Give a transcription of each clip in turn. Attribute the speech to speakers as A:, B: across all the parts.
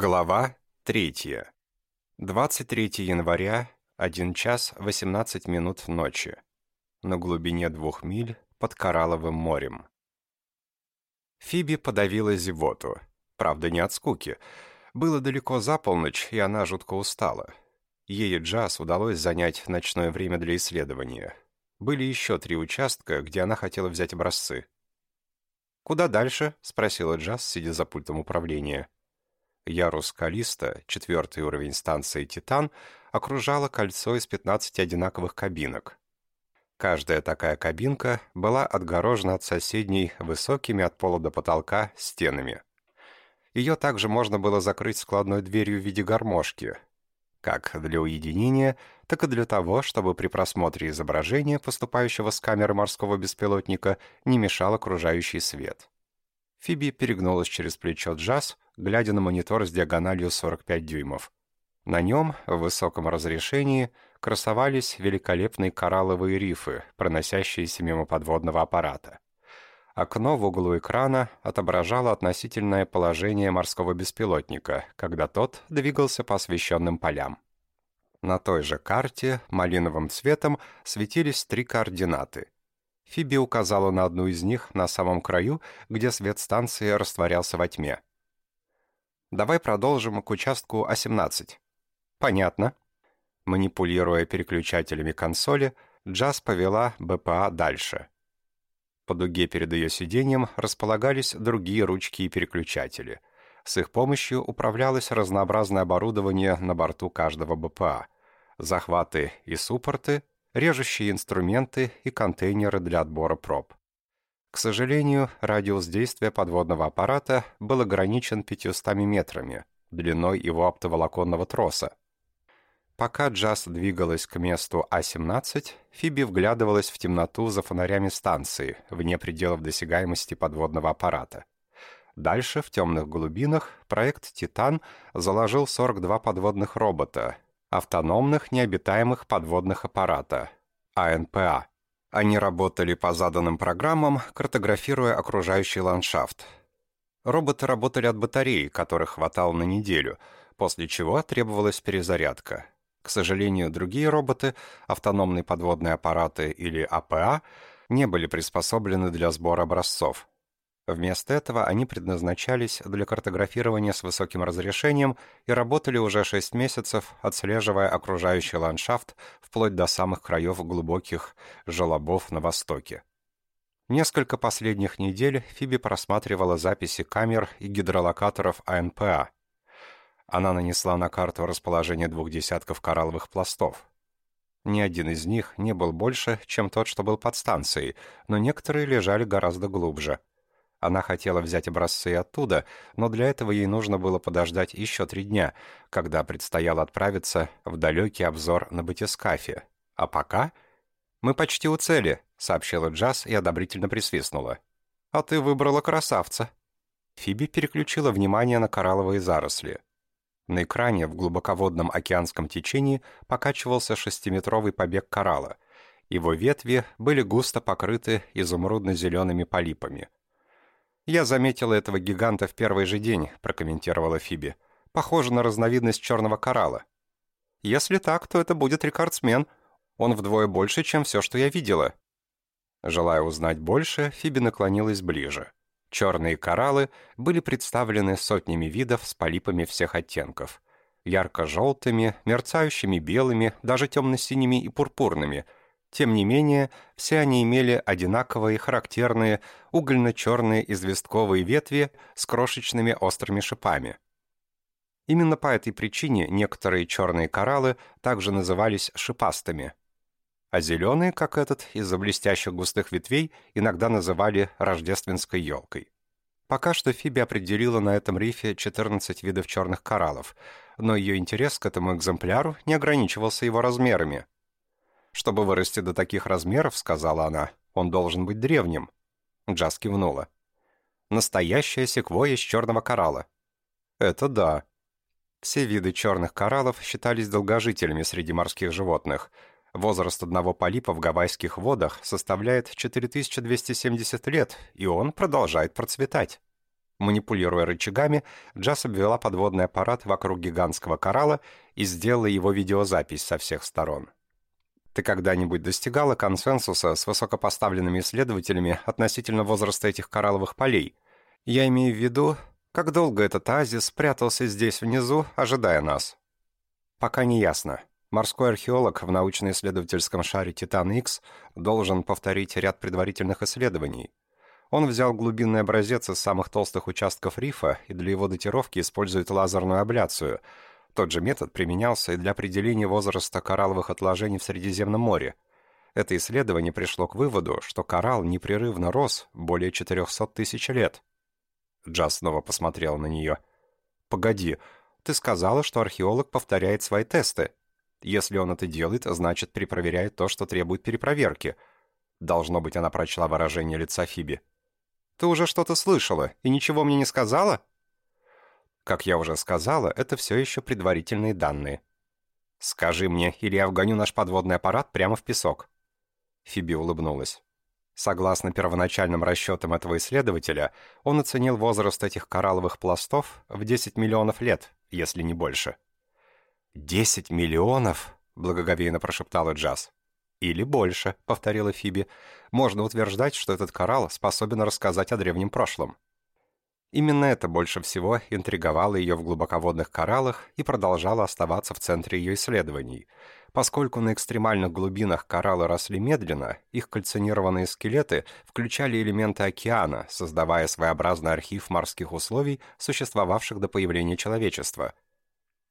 A: Глава 3. 23 января, 1 час 18 минут ночи. На глубине двух миль под Коралловым морем. Фиби подавила зевоту. Правда, не от скуки. Было далеко за полночь, и она жутко устала. Ей Джаз удалось занять ночное время для исследования. Были еще три участка, где она хотела взять образцы. «Куда дальше?» — спросила Джаз, сидя за пультом управления. Ярус Калиста, четвертый уровень станции «Титан», окружало кольцо из 15 одинаковых кабинок. Каждая такая кабинка была отгорожена от соседней высокими от пола до потолка стенами. Ее также можно было закрыть складной дверью в виде гармошки, как для уединения, так и для того, чтобы при просмотре изображения, поступающего с камеры морского беспилотника, не мешал окружающий свет. Фиби перегнулась через плечо Джаз, глядя на монитор с диагональю 45 дюймов. На нем, в высоком разрешении, красовались великолепные коралловые рифы, проносящиеся мимо подводного аппарата. Окно в углу экрана отображало относительное положение морского беспилотника, когда тот двигался по освещенным полям. На той же карте малиновым цветом светились три координаты. Фиби указала на одну из них на самом краю, где свет станции растворялся во тьме. Давай продолжим к участку А17. Понятно. Манипулируя переключателями консоли, Джаз повела БПА дальше. По дуге перед ее сиденьем располагались другие ручки и переключатели. С их помощью управлялось разнообразное оборудование на борту каждого БПА. Захваты и суппорты, режущие инструменты и контейнеры для отбора проб. К сожалению, радиус действия подводного аппарата был ограничен 500 метрами, длиной его оптоволоконного троса. Пока Джаз двигалась к месту А-17, Фиби вглядывалась в темноту за фонарями станции, вне пределов досягаемости подводного аппарата. Дальше, в темных глубинах, проект «Титан» заложил 42 подводных робота, автономных необитаемых подводных аппарата, АНПА. Они работали по заданным программам, картографируя окружающий ландшафт. Роботы работали от батареи, которых хватало на неделю, после чего требовалась перезарядка. К сожалению, другие роботы, автономные подводные аппараты или АПА, не были приспособлены для сбора образцов. Вместо этого они предназначались для картографирования с высоким разрешением и работали уже 6 месяцев, отслеживая окружающий ландшафт вплоть до самых краев глубоких желобов на востоке. Несколько последних недель Фиби просматривала записи камер и гидролокаторов АНПА. Она нанесла на карту расположение двух десятков коралловых пластов. Ни один из них не был больше, чем тот, что был под станцией, но некоторые лежали гораздо глубже – она хотела взять образцы оттуда, но для этого ей нужно было подождать еще три дня, когда предстояло отправиться в далекий обзор на батискафе. А пока... «Мы почти у цели», — сообщила Джаз и одобрительно присвистнула. «А ты выбрала красавца». Фиби переключила внимание на коралловые заросли. На экране в глубоководном океанском течении покачивался шестиметровый побег коралла. Его ветви были густо покрыты изумрудно-зелеными полипами — «Я заметила этого гиганта в первый же день», — прокомментировала Фиби. «Похоже на разновидность черного коралла». «Если так, то это будет рекордсмен. Он вдвое больше, чем все, что я видела». Желая узнать больше, Фиби наклонилась ближе. Черные кораллы были представлены сотнями видов с полипами всех оттенков. Ярко-желтыми, мерцающими белыми, даже темно-синими и пурпурными — тем не менее, все они имели одинаковые, характерные, угольно-черные известковые ветви с крошечными острыми шипами. Именно по этой причине некоторые черные кораллы также назывались шипастыми. А зеленые, как этот, из-за блестящих густых ветвей, иногда называли рождественской елкой. Пока что Фиби определила на этом рифе 14 видов черных кораллов, но ее интерес к этому экземпляру не ограничивался его размерами – «Чтобы вырасти до таких размеров, — сказала она, — он должен быть древним». Джаз кивнула. «Настоящая секвойя из черного коралла». «Это да». Все виды черных кораллов считались долгожителями среди морских животных. Возраст одного полипа в гавайских водах составляет 4270 лет, и он продолжает процветать. Манипулируя рычагами, Джаз обвела подводный аппарат вокруг гигантского коралла и сделала его видеозапись со всех сторон. Ты когда-нибудь достигала консенсуса с высокопоставленными исследователями относительно возраста этих коралловых полей? Я имею в виду, как долго этот оазис спрятался здесь внизу, ожидая нас? Пока не ясно. Морской археолог в научно-исследовательском шаре «Титан-Х» должен повторить ряд предварительных исследований. Он взял глубинный образец из самых толстых участков рифа и для его датировки использует лазерную абляцию – тот же метод применялся и для определения возраста коралловых отложений в Средиземном море. Это исследование пришло к выводу, что коралл непрерывно рос более 400 тысяч лет. Джаз снова посмотрел на нее. «Погоди, ты сказала, что археолог повторяет свои тесты. Если он это делает, значит, перепроверяет то, что требует перепроверки». Должно быть, она прочла выражение лица Фиби. «Ты уже что-то слышала и ничего мне не сказала?» Как я уже сказала, это все еще предварительные данные. Скажи мне, или я вгоню наш подводный аппарат прямо в песок. Фиби улыбнулась. Согласно первоначальным расчетам этого исследователя, он оценил возраст этих коралловых пластов в 10 миллионов лет, если не больше. «Десять миллионов?» — благоговейно прошептала Джаз. «Или больше», — повторила Фиби. «Можно утверждать, что этот коралл способен рассказать о древнем прошлом». Именно это больше всего интриговало ее в глубоководных кораллах и продолжало оставаться в центре ее исследований. Поскольку на экстремальных глубинах кораллы росли медленно, их кальцинированные скелеты включали элементы океана, создавая своеобразный архив морских условий, существовавших до появления человечества.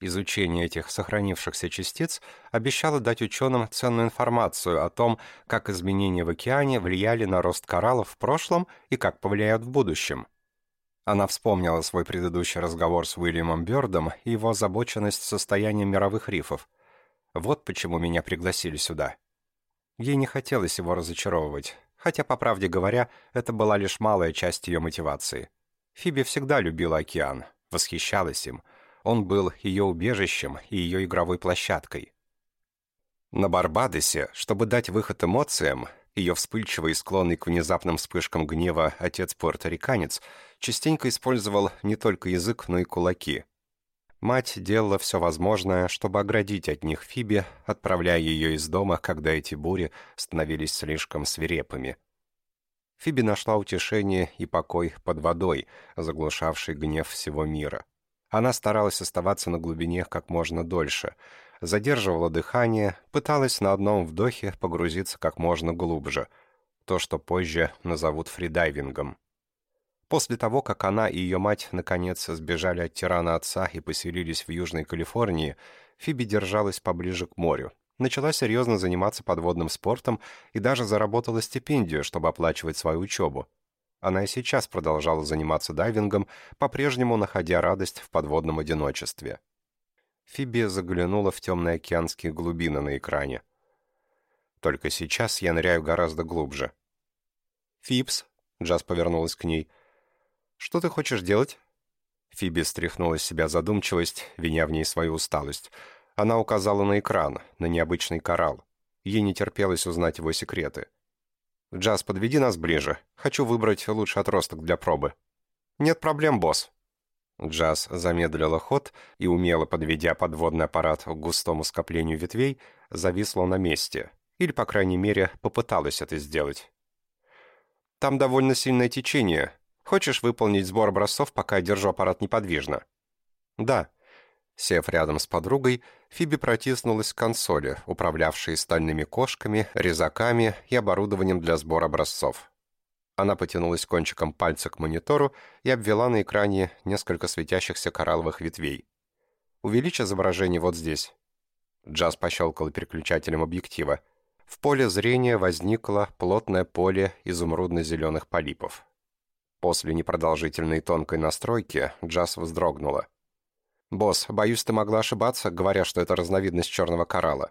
A: Изучение этих сохранившихся частиц обещало дать ученым ценную информацию о том, как изменения в океане влияли на рост кораллов в прошлом и как повлияют в будущем. Она вспомнила свой предыдущий разговор с Уильямом Бёрдом и его озабоченность состоянием мировых рифов. Вот почему меня пригласили сюда. Ей не хотелось его разочаровывать, хотя, по правде говоря, это была лишь малая часть ее мотивации. Фиби всегда любила океан, восхищалась им. Он был ее убежищем и ее игровой площадкой. На Барбадосе, чтобы дать выход эмоциям, ее вспыльчивый и склонный к внезапным вспышкам гнева отец-пуэрториканец частенько использовал не только язык, но и кулаки. Мать делала все возможное, чтобы оградить от них Фиби, отправляя ее из дома, когда эти бури становились слишком свирепыми. Фиби нашла утешение и покой под водой, заглушавший гнев всего мира. Она старалась оставаться на глубине как можно дольше — задерживала дыхание, пыталась на одном вдохе погрузиться как можно глубже, то, что позже назовут фридайвингом. После того, как она и ее мать наконец сбежали от тирана отца и поселились в Южной Калифорнии, Фиби держалась поближе к морю, начала серьезно заниматься подводным спортом и даже заработала стипендию, чтобы оплачивать свою учебу. Она и сейчас продолжала заниматься дайвингом, по-прежнему находя радость в подводном одиночестве. Фиби заглянула в темные океанские глубины на экране. Только сейчас я ныряю гораздо глубже. «Фипс», — Джаз повернулась к ней, — «что ты хочешь делать?» Фиби стряхнула с себя задумчивость, виня в ней свою усталость. Она указала на экран, на необычный коралл. Ей не терпелось узнать его секреты. «Джаз, подведи нас ближе. Хочу выбрать лучший отросток для пробы». «Нет проблем, босс», Джаз замедлила ход и, умело подведя подводный аппарат к густому скоплению ветвей, зависла на месте. Или, по крайней мере, попыталась это сделать. «Там довольно сильное течение. Хочешь выполнить сбор образцов, пока я держу аппарат неподвижно?» «Да». Сев рядом с подругой, Фиби протиснулась к консоли, управлявшей стальными кошками, резаками и оборудованием для сбора образцов. Она потянулась кончиком пальца к монитору и обвела на экране несколько светящихся коралловых ветвей. «Увеличь изображение вот здесь». Джаз пощелкал переключателем объектива. В поле зрения возникло плотное поле изумрудно-зеленых полипов. После непродолжительной тонкой настройки Джаз вздрогнула. «Босс, боюсь, ты могла ошибаться, говоря, что это разновидность черного коралла».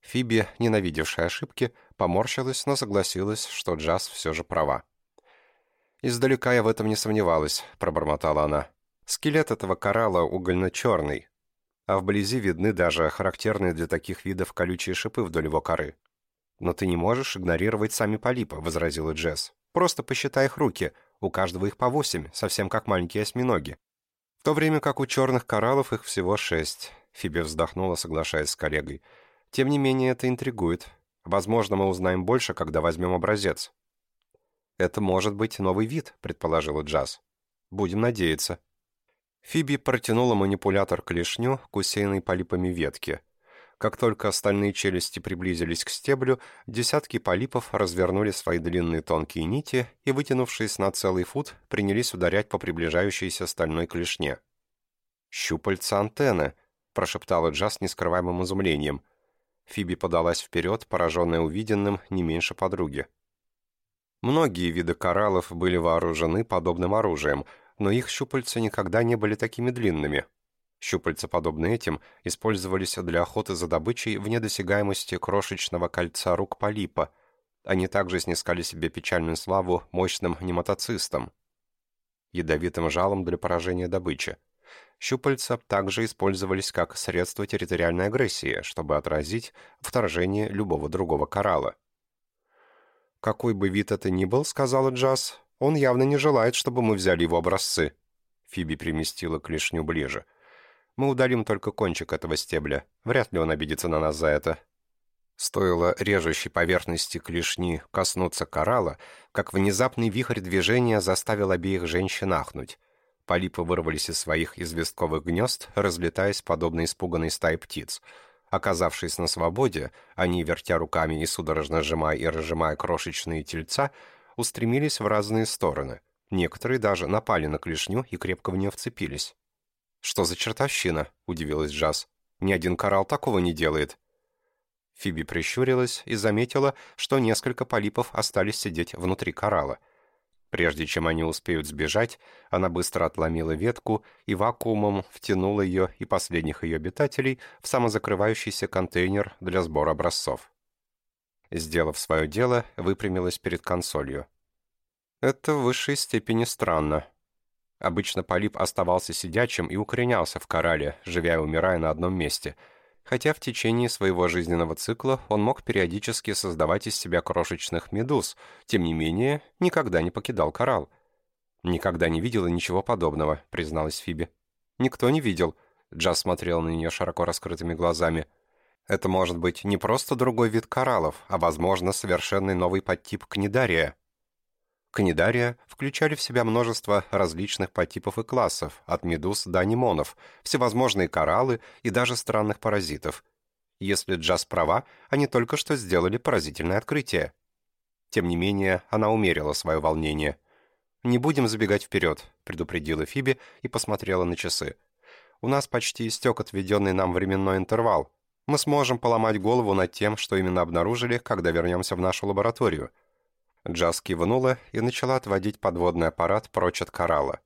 A: Фиби, ненавидевшая ошибки, поморщилась, но согласилась, что Джаз все же права. «Издалека я в этом не сомневалась», — пробормотала она. «Скелет этого коралла угольно-черный, а вблизи видны даже характерные для таких видов колючие шипы вдоль его коры». «Но ты не можешь игнорировать сами полипы», — возразила Джесс. «Просто посчитай их руки. У каждого их по восемь, совсем как маленькие осьминоги. В то время как у черных кораллов их всего шесть. Фиби вздохнула, соглашаясь с коллегой. Тем не менее, это интригует. Возможно, мы узнаем больше, когда возьмем образец. «Это может быть новый вид», — предположила Джаз. «Будем надеяться». Фиби протянула манипулятор клешню к усеянной полипами ветке. Как только остальные челюсти приблизились к стеблю, десятки полипов развернули свои длинные тонкие нити и, вытянувшись на целый фут, принялись ударять по приближающейся стальной клешне. «Щупальца антенны», — прошептала Джаз с нескрываемым изумлением. Фиби подалась вперед, пораженная увиденным не меньше подруги. Многие виды кораллов были вооружены подобным оружием, но их щупальца никогда не были такими длинными. Щупальца, подобные этим, использовались для охоты за добычей вне досягаемости крошечного кольца рук полипа. Они также снискали себе печальную славу мощным нематоцистом, ядовитым жалом для поражения добычи. Щупальца также использовались как средство территориальной агрессии, чтобы отразить вторжение любого другого коралла. «Какой бы вид это ни был, — сказала Джаз, — он явно не желает, чтобы мы взяли его образцы». Фиби приместила клешню ближе. «Мы удалим только кончик этого стебля. Вряд ли он обидится на нас за это». Стоило режущей поверхности клешни коснуться коралла, как внезапный вихрь движения заставил обеих женщин ахнуть. Полипы вырвались из своих известковых гнезд, разлетаясь подобно испуганной стае птиц — Оказавшись на свободе, они, вертя руками и судорожно сжимая и разжимая крошечные тельца, устремились в разные стороны. Некоторые даже напали на клешню и крепко в нее вцепились. «Что за чертовщина?» — удивилась Джаз. «Ни один коралл такого не делает». Фиби прищурилась и заметила, что несколько полипов остались сидеть внутри коралла — Прежде чем они успеют сбежать, она быстро отломила ветку и вакуумом втянула ее и последних ее обитателей в самозакрывающийся контейнер для сбора образцов. Сделав свое дело, выпрямилась перед консолью. Это в высшей степени странно. Обычно полип оставался сидячим и укоренялся в корале, живя и умирая на одном месте — хотя в течение своего жизненного цикла он мог периодически создавать из себя крошечных медуз, тем не менее никогда не покидал коралл. «Никогда не видела ничего подобного», — призналась Фиби. «Никто не видел», — Джаз смотрел на нее широко раскрытыми глазами. «Это может быть не просто другой вид кораллов, а, возможно, совершенный новый подтип книдария». Канидария включали в себя множество различных подтипов и классов, от медуз до анимонов, всевозможные кораллы и даже странных паразитов. Если Джаз права, они только что сделали поразительное открытие. Тем не менее, она умерила свое волнение. «Не будем забегать вперед», — предупредила Фиби и посмотрела на часы. «У нас почти истек отведенный нам временной интервал. Мы сможем поломать голову над тем, что именно обнаружили, когда вернемся в нашу лабораторию». Джаз кивнула и начала отводить подводный аппарат прочь от коралла.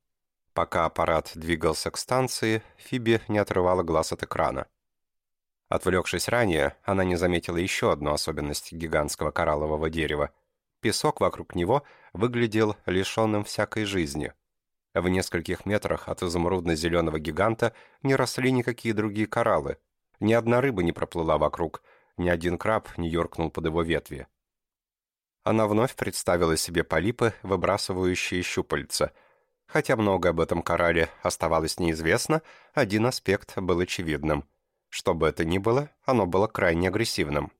A: Пока аппарат двигался к станции, Фиби не отрывала глаз от экрана. Отвлекшись ранее, она не заметила еще одну особенность гигантского кораллового дерева. Песок вокруг него выглядел лишенным всякой жизни. В нескольких метрах от изумрудно-зеленого гиганта не росли никакие другие кораллы. Ни одна рыба не проплыла вокруг, ни один краб не юркнул под его ветви. Она вновь представила себе полипы, выбрасывающие щупальца. Хотя много об этом коралле оставалось неизвестно, один аспект был очевидным. Что бы это ни было, оно было крайне агрессивным.